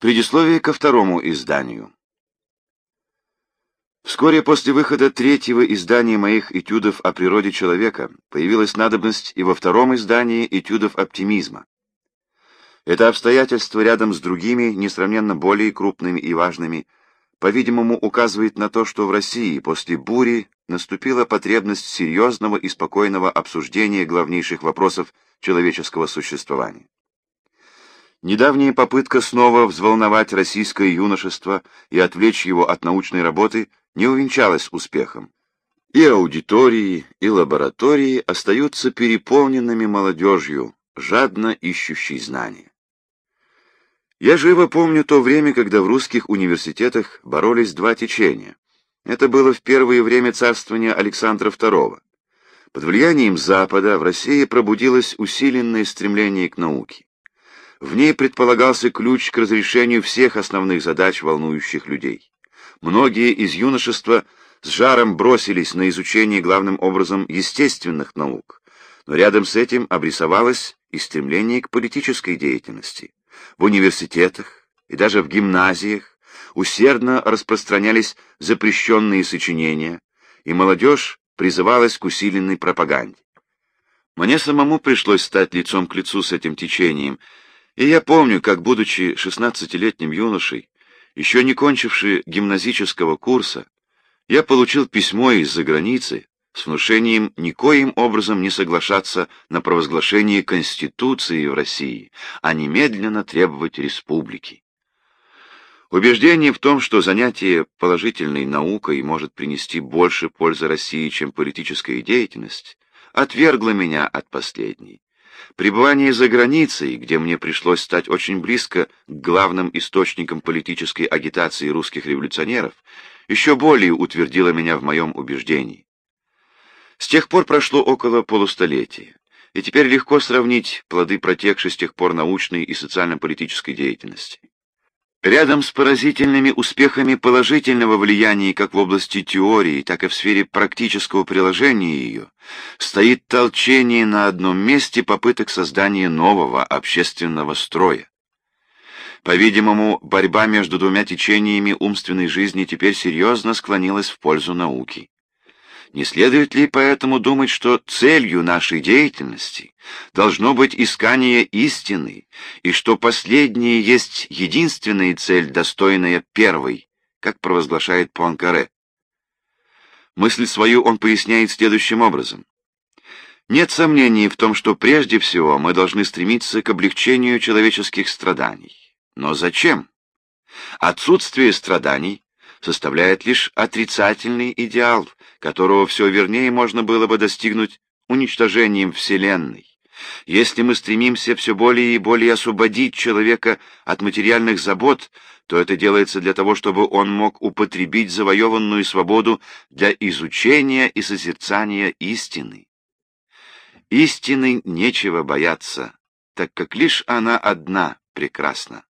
Предисловие ко второму изданию. Вскоре после выхода третьего издания моих этюдов о природе человека появилась надобность и во втором издании этюдов оптимизма. Это обстоятельство рядом с другими, несравненно более крупными и важными, по-видимому, указывает на то, что в России после бури наступила потребность серьезного и спокойного обсуждения главнейших вопросов человеческого существования. Недавняя попытка снова взволновать российское юношество и отвлечь его от научной работы не увенчалась успехом. И аудитории, и лаборатории остаются переполненными молодежью, жадно ищущей знания. Я живо помню то время, когда в русских университетах боролись два течения. Это было в первое время царствования Александра II. Под влиянием Запада в России пробудилось усиленное стремление к науке. В ней предполагался ключ к разрешению всех основных задач, волнующих людей. Многие из юношества с жаром бросились на изучение главным образом естественных наук, но рядом с этим обрисовалось и стремление к политической деятельности. В университетах и даже в гимназиях усердно распространялись запрещенные сочинения, и молодежь призывалась к усиленной пропаганде. Мне самому пришлось стать лицом к лицу с этим течением, и я помню, как, будучи шестнадцатилетним юношей, еще не кончивший гимназического курса, я получил письмо из-за границы с внушением никоим образом не соглашаться на провозглашение Конституции в России, а немедленно требовать республики. Убеждение в том, что занятие положительной наукой может принести больше пользы России, чем политическая деятельность, отвергло меня от последней. Пребывание за границей, где мне пришлось стать очень близко к главным источникам политической агитации русских революционеров, еще более утвердило меня в моем убеждении. С тех пор прошло около полустолетия, и теперь легко сравнить плоды протекшей с тех пор научной и социально-политической деятельности. Рядом с поразительными успехами положительного влияния как в области теории, так и в сфере практического приложения ее, стоит толчение на одном месте попыток создания нового общественного строя. По-видимому, борьба между двумя течениями умственной жизни теперь серьезно склонилась в пользу науки. Не следует ли поэтому думать, что целью нашей деятельности должно быть искание истины, и что последняя есть единственная цель, достойная первой, как провозглашает Пуанкаре? Мысль свою он поясняет следующим образом. Нет сомнений в том, что прежде всего мы должны стремиться к облегчению человеческих страданий. Но зачем? Отсутствие страданий составляет лишь отрицательный идеал, которого все вернее можно было бы достигнуть уничтожением Вселенной. Если мы стремимся все более и более освободить человека от материальных забот, то это делается для того, чтобы он мог употребить завоеванную свободу для изучения и созерцания истины. Истины нечего бояться, так как лишь она одна прекрасна.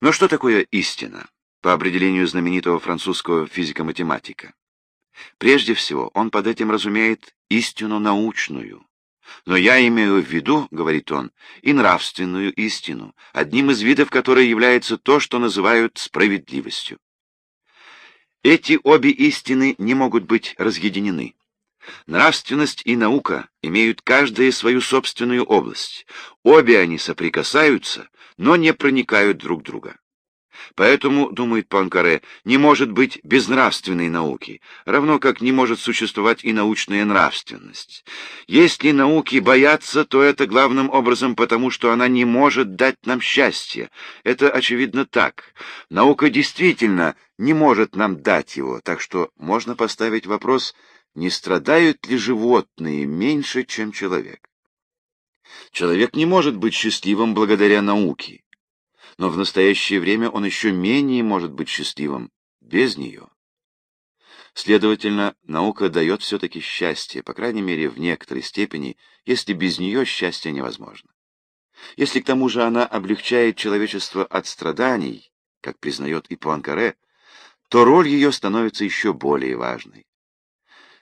Но что такое истина? По определению знаменитого французского физико-математика. Прежде всего, он под этим разумеет истину научную. Но я имею в виду, говорит он, и нравственную истину, одним из видов которой является то, что называют справедливостью. Эти обе истины не могут быть разъединены. Нравственность и наука имеют каждая свою собственную область. Обе они соприкасаются, но не проникают друг друга. Поэтому, думает Панкаре, не может быть безнравственной науки, равно как не может существовать и научная нравственность. Если науки боятся, то это главным образом потому, что она не может дать нам счастье. Это очевидно так. Наука действительно не может нам дать его, так что можно поставить вопрос, не страдают ли животные меньше, чем человек. Человек не может быть счастливым благодаря науке но в настоящее время он еще менее может быть счастливым без нее. Следовательно, наука дает все-таки счастье, по крайней мере, в некоторой степени, если без нее счастье невозможно. Если к тому же она облегчает человечество от страданий, как признает и Пуанкаре, то роль ее становится еще более важной.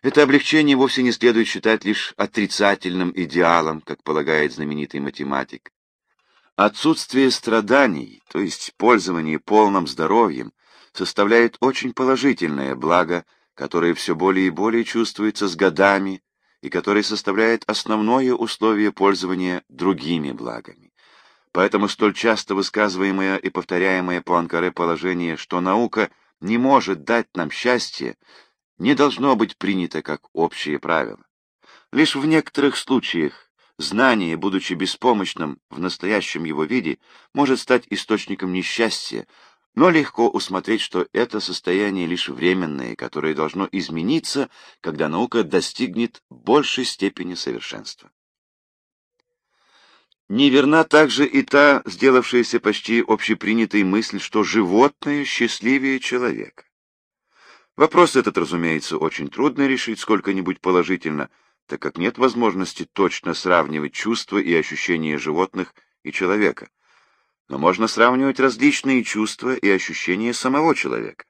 Это облегчение вовсе не следует считать лишь отрицательным идеалом, как полагает знаменитый математик. Отсутствие страданий, то есть пользование полным здоровьем, составляет очень положительное благо, которое все более и более чувствуется с годами и которое составляет основное условие пользования другими благами. Поэтому столь часто высказываемое и повторяемое по Анкаре положение, что наука не может дать нам счастье, не должно быть принято как общее правило. Лишь в некоторых случаях знание, будучи беспомощным в настоящем его виде, может стать источником несчастья, но легко усмотреть, что это состояние лишь временное, которое должно измениться, когда наука достигнет большей степени совершенства. Неверна также и та, сделавшаяся почти общепринятой мысль, что животное счастливее человека. Вопрос этот, разумеется, очень трудно решить сколько-нибудь положительно, так как нет возможности точно сравнивать чувства и ощущения животных и человека. Но можно сравнивать различные чувства и ощущения самого человека.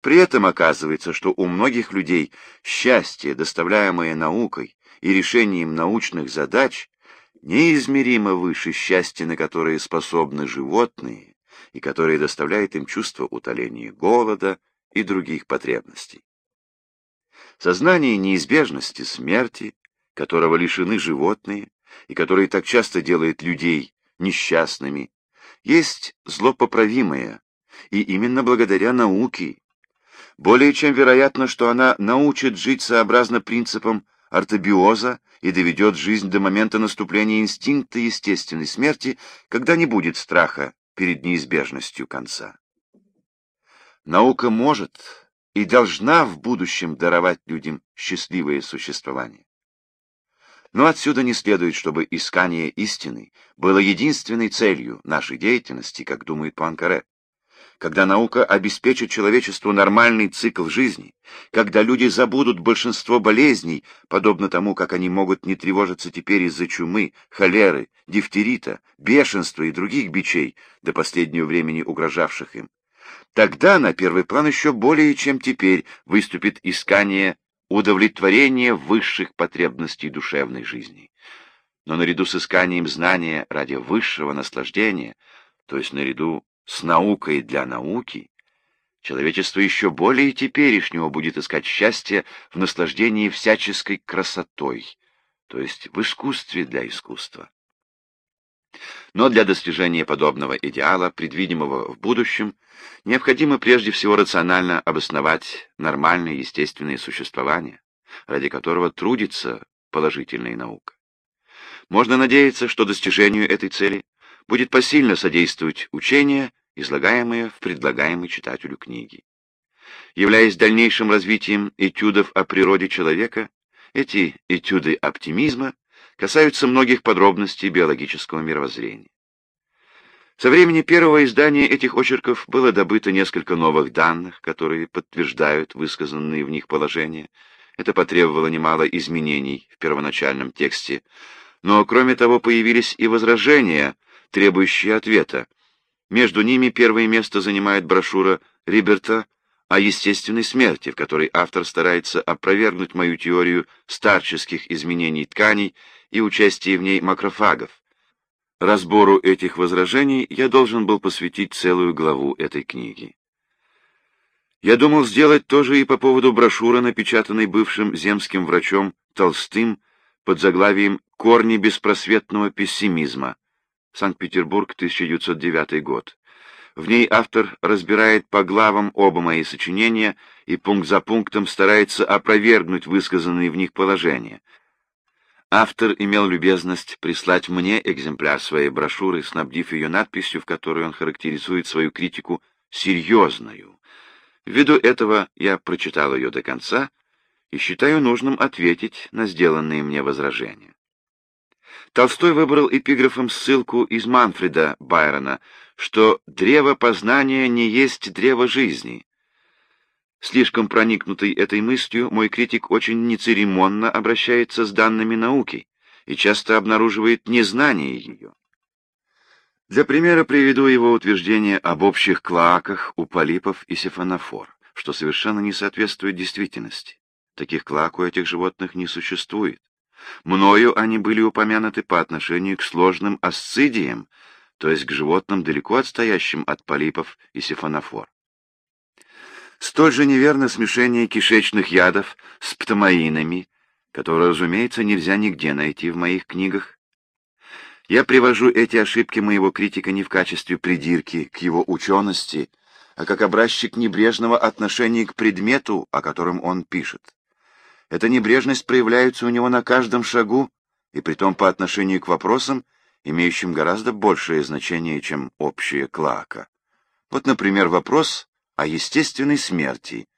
При этом оказывается, что у многих людей счастье, доставляемое наукой и решением научных задач, неизмеримо выше счастья, на которое способны животные, и которое доставляет им чувство утоления голода и других потребностей. Сознание неизбежности смерти, которого лишены животные, и которое так часто делает людей несчастными, есть злопоправимое, и именно благодаря науке. Более чем вероятно, что она научит жить сообразно принципам ортобиоза и доведет жизнь до момента наступления инстинкта естественной смерти, когда не будет страха перед неизбежностью конца. Наука может и должна в будущем даровать людям счастливое существование. Но отсюда не следует, чтобы искание истины было единственной целью нашей деятельности, как думает Пуанкаре. Когда наука обеспечит человечеству нормальный цикл жизни, когда люди забудут большинство болезней, подобно тому, как они могут не тревожиться теперь из-за чумы, холеры, дифтерита, бешенства и других бичей, до последнего времени угрожавших им, Тогда на первый план еще более чем теперь выступит искание удовлетворения высших потребностей душевной жизни. Но наряду с исканием знания ради высшего наслаждения, то есть наряду с наукой для науки, человечество еще более теперешнего будет искать счастье в наслаждении всяческой красотой, то есть в искусстве для искусства. Но для достижения подобного идеала, предвидимого в будущем, необходимо прежде всего рационально обосновать нормальное естественное существование, ради которого трудится положительная наука. Можно надеяться, что достижению этой цели будет посильно содействовать учение, излагаемое в предлагаемой читателю книге. Являясь дальнейшим развитием этюдов о природе человека, эти этюды оптимизма касаются многих подробностей биологического мировоззрения. Со времени первого издания этих очерков было добыто несколько новых данных, которые подтверждают высказанные в них положения. Это потребовало немало изменений в первоначальном тексте, но кроме того появились и возражения, требующие ответа. Между ними первое место занимает брошюра Риберта о естественной смерти, в которой автор старается опровергнуть мою теорию старческих изменений тканей и участие в ней макрофагов. Разбору этих возражений я должен был посвятить целую главу этой книги. Я думал сделать то же и по поводу брошюры, напечатанной бывшим земским врачом Толстым под заглавием «Корни беспросветного пессимизма». Санкт-Петербург, 1909 год. В ней автор разбирает по главам оба мои сочинения и пункт за пунктом старается опровергнуть высказанные в них положения. Автор имел любезность прислать мне экземпляр своей брошюры, снабдив ее надписью, в которой он характеризует свою критику серьезную. Ввиду этого я прочитал ее до конца и считаю нужным ответить на сделанные мне возражения. Толстой выбрал эпиграфом ссылку из Манфреда Байрона, что «древо познания не есть древо жизни», Слишком проникнутый этой мыслью, мой критик очень нецеремонно обращается с данными науки и часто обнаруживает незнание ее. Для примера приведу его утверждение об общих клоаках у полипов и сифонофор, что совершенно не соответствует действительности. Таких клоак у этих животных не существует. Мною они были упомянуты по отношению к сложным асцидиям, то есть к животным, далеко отстоящим от полипов и сифонофор. Столь же неверно смешение кишечных ядов с птомаинами, которое, разумеется, нельзя нигде найти в моих книгах. Я привожу эти ошибки моего критика не в качестве придирки к его учености, а как образчик небрежного отношения к предмету, о котором он пишет. Эта небрежность проявляется у него на каждом шагу, и притом по отношению к вопросам, имеющим гораздо большее значение, чем общая клака. Вот, например, вопрос о естественной смерти,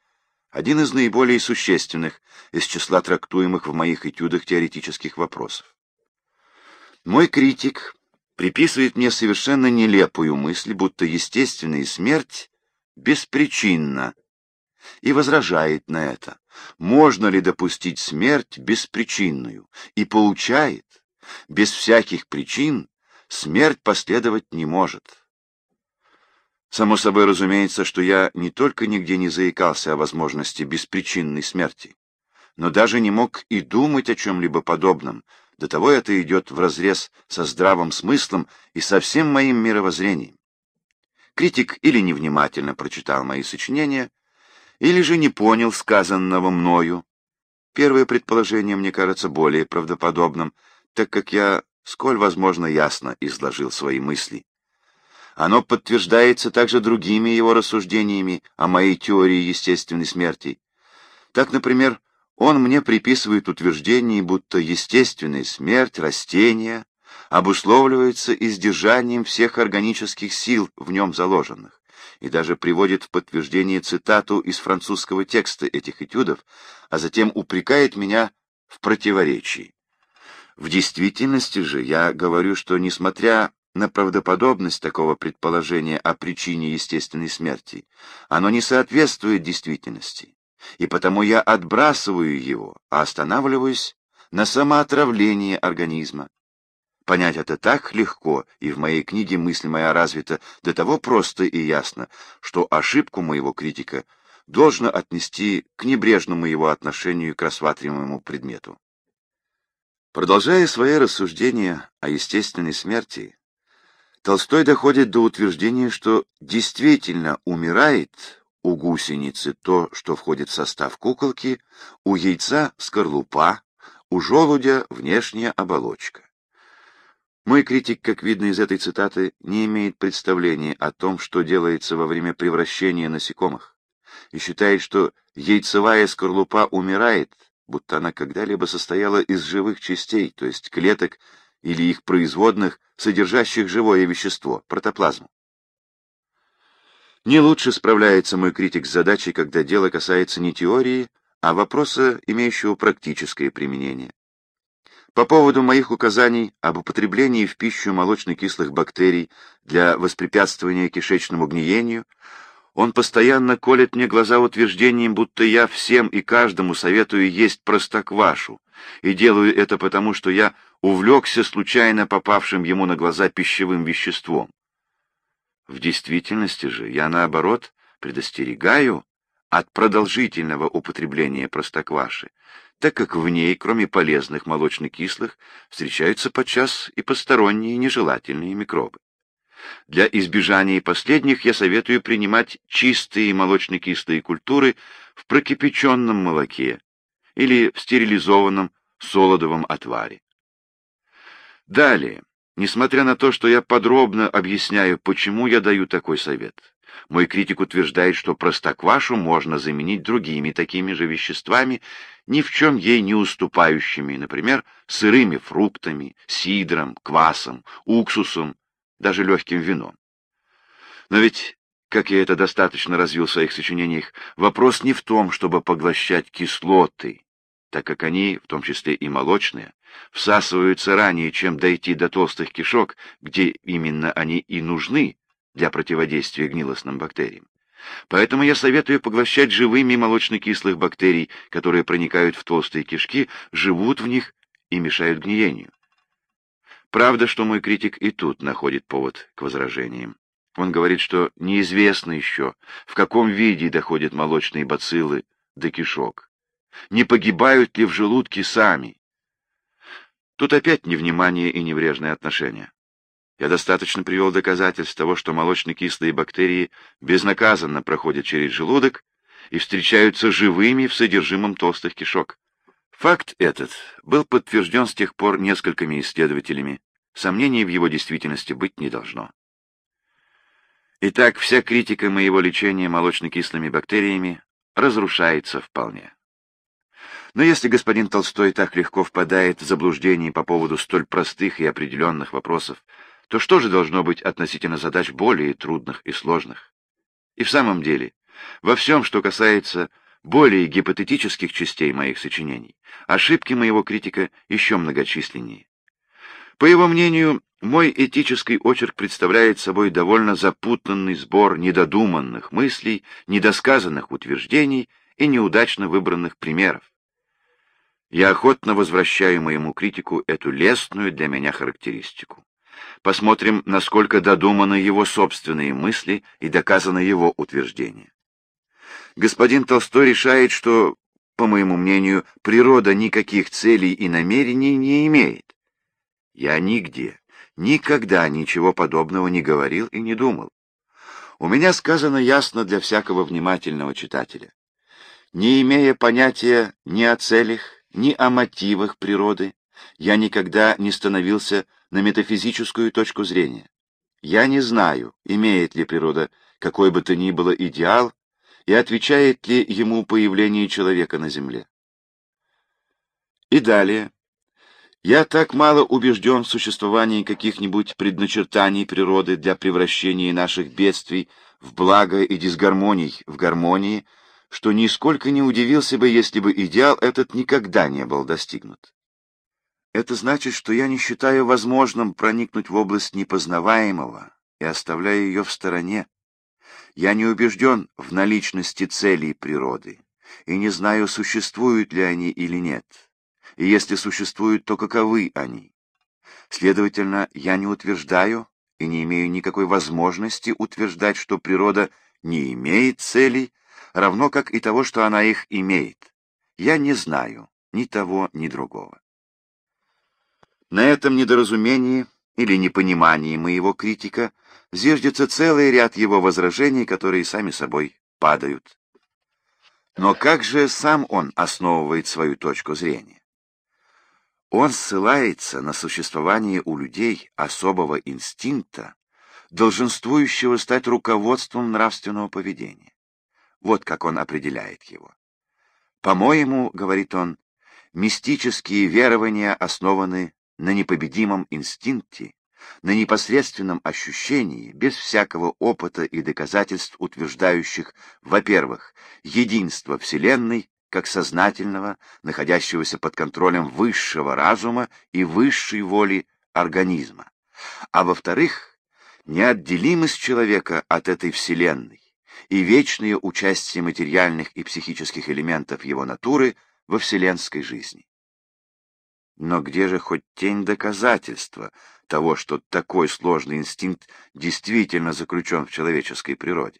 один из наиболее существенных из числа трактуемых в моих этюдах теоретических вопросов. Мой критик приписывает мне совершенно нелепую мысль, будто естественная смерть беспричинна, и возражает на это, можно ли допустить смерть беспричинную, и получает, без всяких причин смерть последовать не может. Само собой разумеется, что я не только нигде не заикался о возможности беспричинной смерти, но даже не мог и думать о чем-либо подобном, до того это идет вразрез со здравым смыслом и со всем моим мировоззрением. Критик или невнимательно прочитал мои сочинения, или же не понял сказанного мною. Первое предположение мне кажется более правдоподобным, так как я, сколь возможно, ясно изложил свои мысли. Оно подтверждается также другими его рассуждениями о моей теории естественной смерти. Так, например, он мне приписывает утверждение, будто естественная смерть растения обусловливается издержанием всех органических сил в нем заложенных, и даже приводит в подтверждение цитату из французского текста этих этюдов, а затем упрекает меня в противоречии. В действительности же я говорю, что, несмотря на правдоподобность такого предположения о причине естественной смерти. Оно не соответствует действительности, и потому я отбрасываю его, а останавливаюсь на самоотравлении организма. Понять это так легко, и в моей книге мысль моя развита до того просто и ясно, что ошибку моего критика должно отнести к небрежному его отношению к рассматриваемому предмету. Продолжая свои рассуждения о естественной смерти, Толстой доходит до утверждения, что действительно умирает у гусеницы то, что входит в состав куколки, у яйца скорлупа, у желудя внешняя оболочка. Мой критик, как видно из этой цитаты, не имеет представления о том, что делается во время превращения насекомых, и считает, что яйцевая скорлупа умирает, будто она когда-либо состояла из живых частей, то есть клеток или их производных, содержащих живое вещество, протоплазму. Не лучше справляется мой критик с задачей, когда дело касается не теории, а вопроса, имеющего практическое применение. По поводу моих указаний об употреблении в пищу молочно-кислых бактерий для воспрепятствования кишечному гниению, он постоянно колет мне глаза утверждением, будто я всем и каждому советую есть простоквашу, и делаю это потому, что я увлекся случайно попавшим ему на глаза пищевым веществом. В действительности же я, наоборот, предостерегаю от продолжительного употребления простокваши, так как в ней, кроме полезных молочно-кислых, встречаются подчас и посторонние нежелательные микробы. Для избежания последних я советую принимать чистые молочно-кислые культуры в прокипяченном молоке или в стерилизованном солодовом отваре. Далее, несмотря на то, что я подробно объясняю, почему я даю такой совет, мой критик утверждает, что простоквашу можно заменить другими такими же веществами, ни в чем ей не уступающими, например, сырыми фруктами, сидром, квасом, уксусом, даже легким вином. Но ведь, как я это достаточно развил в своих сочинениях, вопрос не в том, чтобы поглощать кислоты, так как они, в том числе и молочные, всасываются ранее, чем дойти до толстых кишок, где именно они и нужны для противодействия гнилостным бактериям. Поэтому я советую поглощать живыми молочно-кислых бактерий, которые проникают в толстые кишки, живут в них и мешают гниению. Правда, что мой критик и тут находит повод к возражениям. Он говорит, что неизвестно еще, в каком виде доходят молочные бациллы до кишок. Не погибают ли в желудке сами? Тут опять невнимание и неврежное отношение. Я достаточно привел доказательств того, что молочно-кислые бактерии безнаказанно проходят через желудок и встречаются живыми в содержимом толстых кишок. Факт этот был подтвержден с тех пор несколькими исследователями. Сомнений в его действительности быть не должно. Итак, вся критика моего лечения молочно-кислыми бактериями разрушается вполне. Но если господин Толстой так легко впадает в заблуждение по поводу столь простых и определенных вопросов, то что же должно быть относительно задач более трудных и сложных? И в самом деле, во всем, что касается более гипотетических частей моих сочинений, ошибки моего критика еще многочисленнее. По его мнению, мой этический очерк представляет собой довольно запутанный сбор недодуманных мыслей, недосказанных утверждений и неудачно выбранных примеров. Я охотно возвращаю моему критику эту лестную для меня характеристику. Посмотрим, насколько додуманы его собственные мысли и доказаны его утверждения. Господин Толстой решает, что, по моему мнению, природа никаких целей и намерений не имеет. Я нигде, никогда ничего подобного не говорил и не думал. У меня сказано ясно для всякого внимательного читателя. Не имея понятия ни о целях, ни о мотивах природы, я никогда не становился на метафизическую точку зрения. Я не знаю, имеет ли природа какой бы то ни было идеал и отвечает ли ему появление человека на земле. И далее. Я так мало убежден в существовании каких-нибудь предначертаний природы для превращения наших бедствий в благо и дисгармоний в гармонии, что нисколько не удивился бы, если бы идеал этот никогда не был достигнут. Это значит, что я не считаю возможным проникнуть в область непознаваемого и оставляю ее в стороне. Я не убежден в наличности целей природы и не знаю, существуют ли они или нет, и если существуют, то каковы они. Следовательно, я не утверждаю и не имею никакой возможности утверждать, что природа не имеет целей, равно как и того, что она их имеет. Я не знаю ни того, ни другого. На этом недоразумении или непонимании моего критика зиждется целый ряд его возражений, которые сами собой падают. Но как же сам он основывает свою точку зрения? Он ссылается на существование у людей особого инстинкта, долженствующего стать руководством нравственного поведения. Вот как он определяет его. «По-моему, — говорит он, — мистические верования основаны на непобедимом инстинкте, на непосредственном ощущении, без всякого опыта и доказательств, утверждающих, во-первых, единство Вселенной как сознательного, находящегося под контролем высшего разума и высшей воли организма, а во-вторых, неотделимость человека от этой Вселенной и вечное участие материальных и психических элементов его натуры во вселенской жизни. Но где же хоть тень доказательства того, что такой сложный инстинкт действительно заключен в человеческой природе?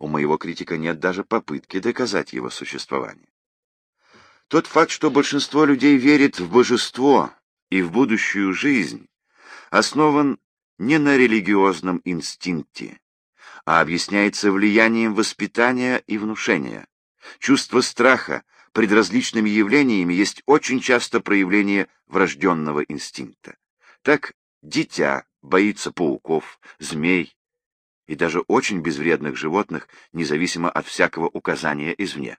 У моего критика нет даже попытки доказать его существование. Тот факт, что большинство людей верит в божество и в будущую жизнь, основан не на религиозном инстинкте, а объясняется влиянием воспитания и внушения. Чувство страха предразличными явлениями есть очень часто проявление врожденного инстинкта. Так дитя боится пауков, змей и даже очень безвредных животных, независимо от всякого указания извне.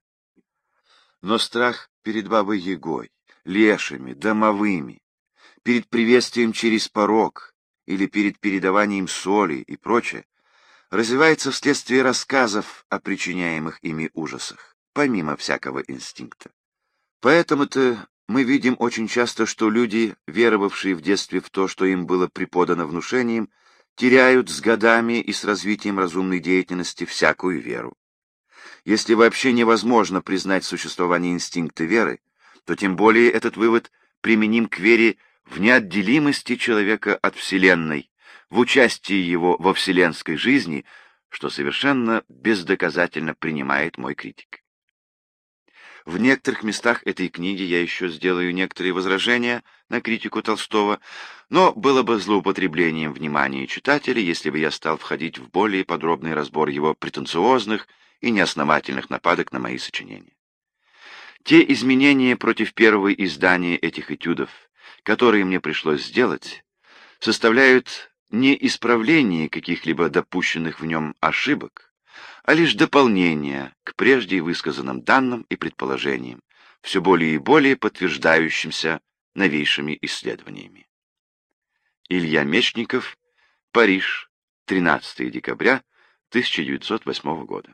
Но страх перед бабой-ягой, лешими, домовыми, перед приветствием через порог или перед передаванием соли и прочее, развивается вследствие рассказов о причиняемых ими ужасах помимо всякого инстинкта. Поэтому-то мы видим очень часто, что люди, веровавшие в детстве в то, что им было преподано внушением, теряют с годами и с развитием разумной деятельности всякую веру. Если вообще невозможно признать существование инстинкта веры, то тем более этот вывод применим к вере в неотделимости человека от Вселенной, в участии его во вселенской жизни, что совершенно бездоказательно принимает мой критик. В некоторых местах этой книги я еще сделаю некоторые возражения на критику Толстого, но было бы злоупотреблением внимания читателя, если бы я стал входить в более подробный разбор его претенциозных и неосновательных нападок на мои сочинения. Те изменения против первого издания этих этюдов, которые мне пришлось сделать, составляют не исправление каких-либо допущенных в нем ошибок, а лишь дополнение к прежде высказанным данным и предположениям, все более и более подтверждающимся новейшими исследованиями. Илья Мечников, Париж, 13 декабря 1908 года.